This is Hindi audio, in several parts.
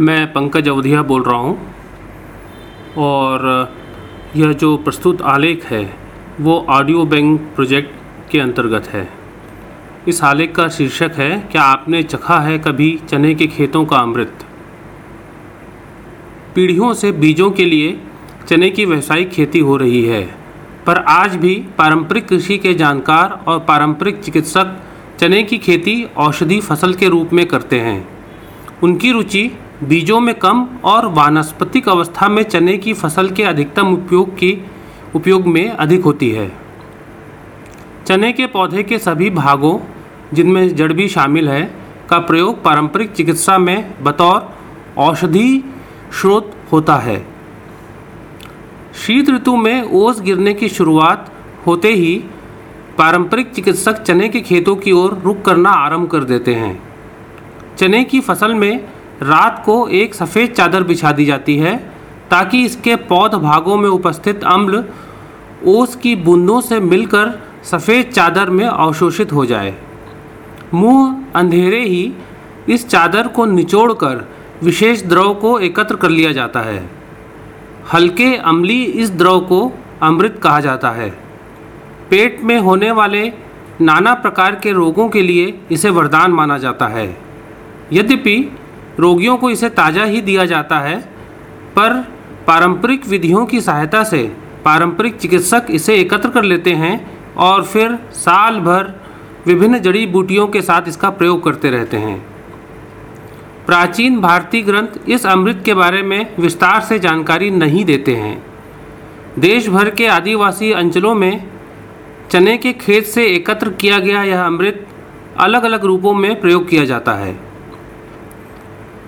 मैं पंकज अवधिया बोल रहा हूँ। और यह जो प्रस्तुत आलेख है, वो ऑडियो बैंक प्रोजेक्ट के अंतर्गत है। इस आलेख का शीर्षक है, क्या आपने चखा है कभी चने के खेतों का अमृत? पीढ़ियों से बीजों के लिए चने की व्यावसायिक खेती हो रही है, पर आज भी पारंपरिक कृषि के जानकार और पारंपरिक चिकित्सक चने की खेती औषधि फ़सल के रूप में करते हैं। उनकी रुचि बीजों में कम और वानस्पतिक अवस्था में चने की फ़सल के अधिकतम उपयोग की, उपयोग में अधिक होती है। चने के पौधे के सभी भागों, जिनमें जड़ भी शामिल है, का प्रयोग पारंपरिक चिकित्सा में बतौर औषधि स्रोत होता है। शीत ऋतु में ओस गिरने की शुरुआत होते ही पारंपरिक चिकित्सक चने के खेतों की ओर रुख करना आरंभ कर देते हैं। चने की फ़सल में रात को एक सफ़ेद चादर बिछा दी जाती है ताकि इसके पौध भागों में उपस्थित अम्ल ओस की बूंदों से मिलकर सफ़ेद चादर में अवशोषित हो जाए। मुँह अंधेरे ही इस चादर को निचोड़कर विशेष द्रव को एकत्र कर लिया जाता है। हल्के अम्ली इस द्रव को अमृत कहा जाता है। पेट में होने वाले नाना प्रकार के रोगों के लिए इसे वरदान माना जाता है। यद्यपि रोगियों को इसे ताज़ा ही दिया जाता है, पर पारंपरिक विधियों की सहायता से पारंपरिक चिकित्सक इसे एकत्र कर लेते हैं और फिर साल भर विभिन्न जड़ी बूटियों के साथ इसका प्रयोग करते रहते हैं। प्राचीन भारतीय ग्रंथ इस अमृत के बारे में विस्तार से जानकारी नहीं देते हैं। देश भर के आदिवासी अंचलों में चने के खेत से एकत्र किया गया यह अमृत अलग अलग रूपों में प्रयोग किया जाता है।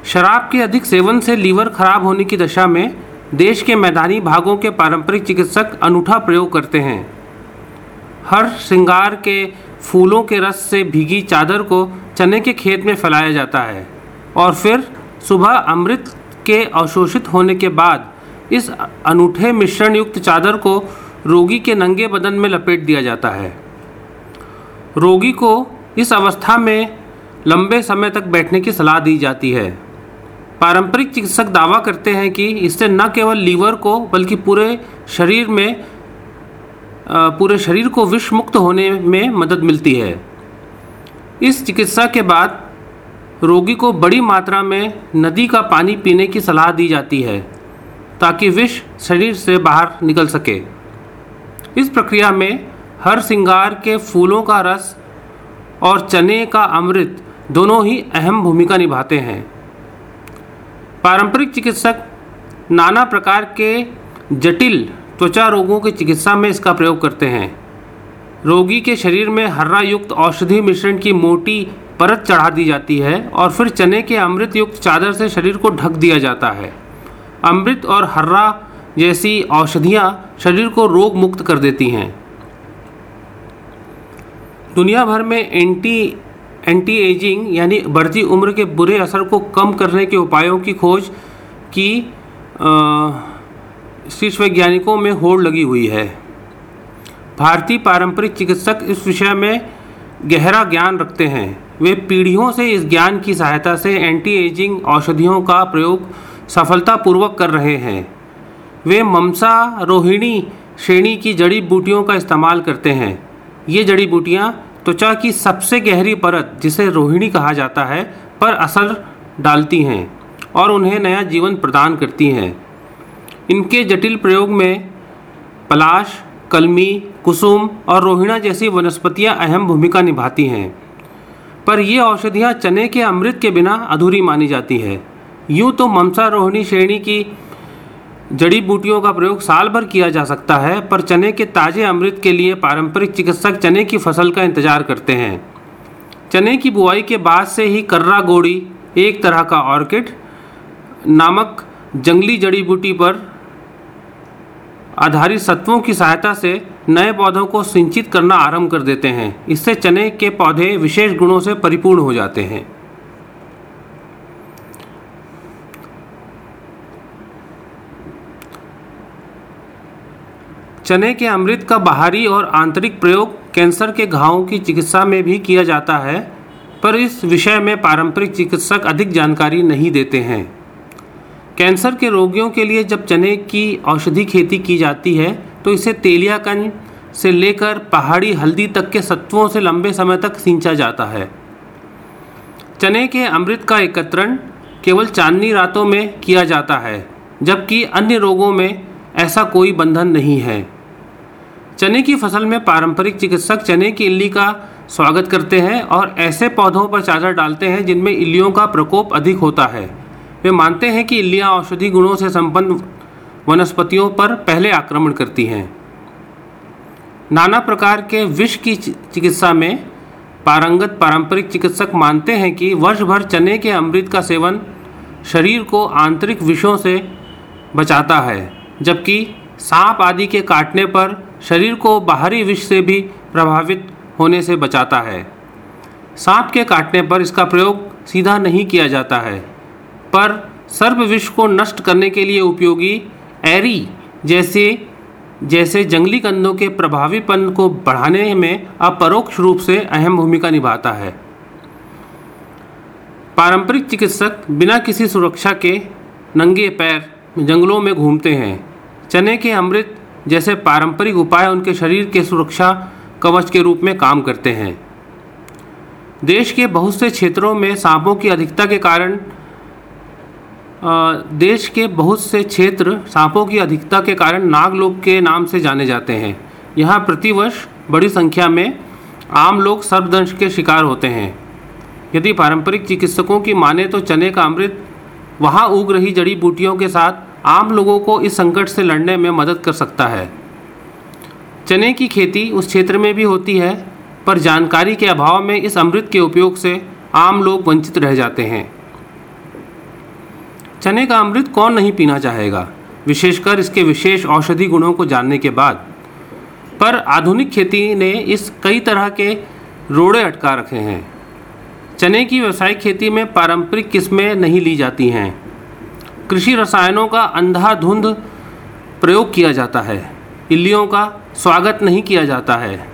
शराब के अधिक सेवन से लीवर खराब होने की दशा में देश के मैदानी भागों के पारंपरिक चिकित्सक अनूठा प्रयोग करते हैं। हर श्रृंगार के फूलों के रस से भीगी चादर को चने के खेत में फैलाया जाता है और फिर सुबह अमृत के अवशोषित होने के बाद इस अनूठे मिश्रण युक्त चादर को रोगी के नंगे बदन में लपेट दिया जाता है। रोगी को इस अवस्था में लंबे समय तक बैठने की सलाह दी जाती है। पारंपरिक चिकित्सक दावा करते हैं कि इससे न केवल लीवर को, बल्कि पूरे शरीर में पूरे शरीर को विष मुक्त होने में मदद मिलती है। इस चिकित्सा के बाद रोगी को बड़ी मात्रा में नदी का पानी पीने की सलाह दी जाती है, ताकि विष शरीर से बाहर निकल सके। इस प्रक्रिया में हर सिंगार के फूलों का रस और चने का अमृत दोनों ही अहम भूमिका निभाते हैं। पारंपरिक चिकित्सक नाना प्रकार के जटिल त्वचा रोगों की चिकित्सा में इसका प्रयोग करते हैं। रोगी के शरीर में हर्रा युक्त औषधि मिश्रण की मोटी परत चढ़ा दी जाती है और फिर चने के अमृत युक्त चादर से शरीर को ढक दिया जाता है। अमृत और हर्रा जैसी औषधियाँ शरीर को रोग मुक्त कर देती हैं। दुनिया भर में एंटी एंटी एजिंग यानी बढ़ती उम्र के बुरे असर को कम करने के उपायों की खोज की शीर्ष वैज्ञानिकों में होड़ लगी हुई है। भारतीय पारंपरिक चिकित्सक इस विषय में गहरा ज्ञान रखते हैं। वे पीढ़ियों से इस ज्ञान की सहायता से एंटी एजिंग औषधियों का प्रयोग सफलतापूर्वक कर रहे हैं। वे ममसा रोहिणी श्रेणी की जड़ी बूटियों का इस्तेमाल करते हैं। ये जड़ी बूटियाँ त्वचा की सबसे गहरी परत, जिसे रोहिणी कहा जाता है, पर असर डालती हैं और उन्हें नया जीवन प्रदान करती हैं। इनके जटिल प्रयोग में पलाश, कलमी, कुसुम और रोहिणा जैसी वनस्पतियाँ अहम भूमिका निभाती हैं। पर ये औषधियाँ चने के अमृत के बिना अधूरी मानी जाती है। यूँ तो ममसा रोहिणी श्रेणी की जड़ी बूटियों का प्रयोग साल भर किया जा सकता है, पर चने के ताज़े अमृत के लिए पारंपरिक चिकित्सक चने की फ़सल का इंतज़ार करते हैं। चने की बुआई के बाद से ही कर्रा गोड़ी, एक तरह का ऑर्किड नामक जंगली जड़ी बूटी पर आधारित सत्वों की सहायता से नए पौधों को सिंचित करना आरंभ कर देते हैं। इससे चने के पौधे विशेष गुणों से परिपूर्ण हो जाते हैं। चने के अमृत का बाहरी और आंतरिक प्रयोग कैंसर के घावों की चिकित्सा में भी किया जाता है, पर इस विषय में पारंपरिक चिकित्सक अधिक जानकारी नहीं देते हैं। कैंसर के रोगियों के लिए जब चने की औषधि खेती की जाती है तो इसे तेलियाकन से लेकर पहाड़ी हल्दी तक के सत्वों से लंबे समय तक सींचा जाता है। चने के अमृत का एकत्रण केवल चांदनी रातों में किया जाता है, जबकि अन्य रोगों में ऐसा कोई बंधन नहीं है। चने की फ़सल में पारंपरिक चिकित्सक चने की इल्ली का स्वागत करते हैं और ऐसे पौधों पर चादर डालते हैं जिनमें इल्लियों का प्रकोप अधिक होता है। वे मानते हैं कि इल्लियाँ औषधि गुणों से संपन्न वनस्पतियों पर पहले आक्रमण करती हैं। नाना प्रकार के विष की चिकित्सा में पारंगत पारंपरिक चिकित्सक मानते हैं कि वर्ष भर चने के अमृत का सेवन शरीर को आंतरिक विषों से बचाता है, जबकि सांप आदि के काटने पर शरीर को बाहरी विष से भी प्रभावित होने से बचाता है। सांप के काटने पर इसका प्रयोग सीधा नहीं किया जाता है, पर सर्प विष को नष्ट करने के लिए उपयोगी एरी जैसे जैसे जंगली कंदों के प्रभावीपन को बढ़ाने में अपरोक्ष रूप से अहम भूमिका निभाता है। पारंपरिक चिकित्सक बिना किसी सुरक्षा के नंगे पैर जंगलों में घूमते हैं। चने के अमृत जैसे पारंपरिक उपाय उनके शरीर के सुरक्षा कवच के रूप में काम करते हैं। देश के बहुत से क्षेत्रों में सांपों की अधिकता के कारण देश के बहुत से क्षेत्र सांपों की अधिकता के कारण नागलोक के नाम से जाने जाते हैं। यहाँ प्रतिवर्ष बड़ी संख्या में आम लोग सर्पदंश के शिकार होते हैं। यदि पारंपरिक चिकित्सकों की माने तो चने का अमृत वहाँ उग रही जड़ी बूटियों के साथ आम लोगों को इस संकट से लड़ने में मदद कर सकता है। चने की खेती उस क्षेत्र में भी होती है, पर जानकारी के अभाव में इस अमृत के उपयोग से आम लोग वंचित रह जाते हैं। चने का अमृत कौन नहीं पीना चाहेगा? विशेषकर इसके विशेष औषधि गुणों को जानने के बाद। पर आधुनिक खेती ने इस कई तरह के रोड़े अटका रखे हैं। चने की व्यावसायिक खेती में पारंपरिक किस्में नहीं ली जाती हैं। कृषि रसायनों का अंधाधुंध प्रयोग किया जाता है। इल्लियों का स्वागत नहीं किया जाता है।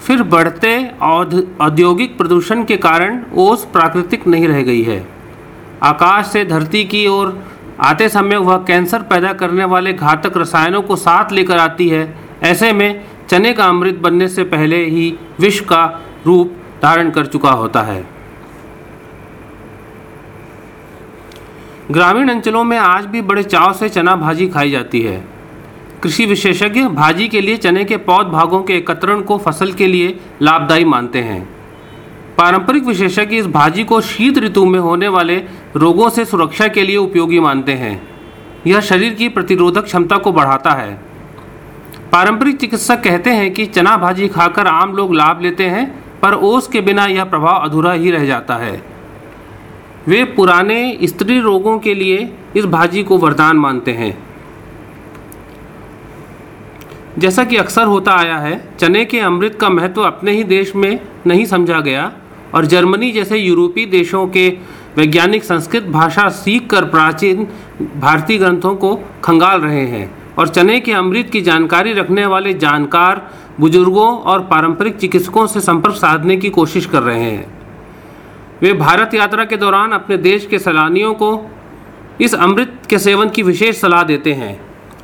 फिर बढ़ते औद्योगिक प्रदूषण के कारण ओस प्राकृतिक नहीं रह गई है। आकाश से धरती की ओर आते समय वह कैंसर पैदा करने वाले घातक रसायनों को साथ लेकर आती है। ऐसे में चने का अमृत बनने से पहले ही विष का रूप धारण कर चुका होता है। ग्रामीण अंचलों में आज भी बड़े चाव से चना भाजी खाई जाती है। कृषि विशेषज्ञ भाजी के लिए चने के पौध भागों के एकत्रण को फ़सल के लिए लाभदायी मानते हैं। पारंपरिक विशेषज्ञ इस भाजी को शीत ऋतु में होने वाले रोगों से सुरक्षा के लिए उपयोगी मानते हैं। यह शरीर की प्रतिरोधक क्षमता को बढ़ाता है। पारंपरिक चिकित्सक कहते हैं कि चना भाजी खाकर आम लोग लाभ लेते हैं, पर ओस के बिना यह प्रभाव अधूरा ही रह जाता है। वे पुराने स्त्री रोगों के लिए इस भाजी को वरदान मानते हैं। जैसा कि अक्सर होता आया है, चने के अमृत का महत्व अपने ही देश में नहीं समझा गया और जर्मनी जैसे यूरोपीय देशों के वैज्ञानिक संस्कृत भाषा सीख कर प्राचीन भारतीय ग्रंथों को खंगाल रहे हैं और चने के अमृत की जानकारी रखने वाले जानकार, बुज़ुर्गों और पारंपरिक चिकित्सकों से संपर्क साधने की कोशिश कर रहे हैं। वे भारत यात्रा के दौरान अपने देश के सैलानियों को इस अमृत के सेवन की विशेष सलाह देते हैं।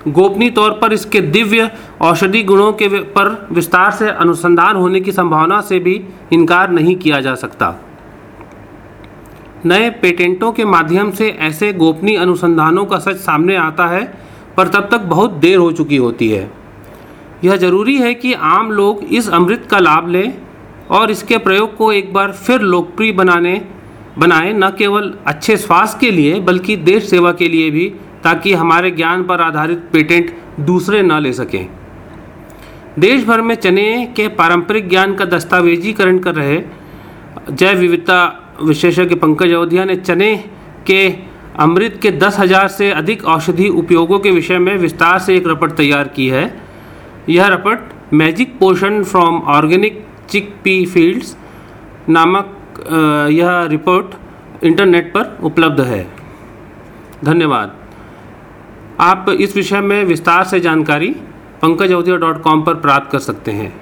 गोपनीय तौर पर इसके दिव्य औषधि गुणों के पर विस्तार से अनुसंधान होने की संभावना से भी इनकार नहीं किया जा सकता। नए पेटेंटों के माध्यम से ऐसे गोपनीय अनुसंधानों का सच सामने आता है, पर तब तक बहुत देर हो चुकी होती है। यह ज़रूरी है कि आम लोग इस अमृत का लाभ लें और इसके प्रयोग को एक बार फिर लोकप्रिय बनाने, बनाए न केवल अच्छे स्वास्थ्य के लिए, बल्कि देश सेवा के लिए भी, ताकि हमारे ज्ञान पर आधारित पेटेंट दूसरे न ले सकें। देश भर में चने के पारंपरिक ज्ञान का दस्तावेजीकरण कर रहे जैव विविधता विशेषज्ञ पंकज अवधिया ने चने के अमृत के दस हज़ार से अधिक औषधि उपयोगों के विषय में विस्तार से एक रपट तैयार की है। यह रपट magic potion from organic chickpea fields नामक यह रिपोर्ट इंटरनेट पर उपलब्ध है। धन्यवाद। आप इस विषय में विस्तार से जानकारी पंकज पर प्राप्त कर सकते हैं।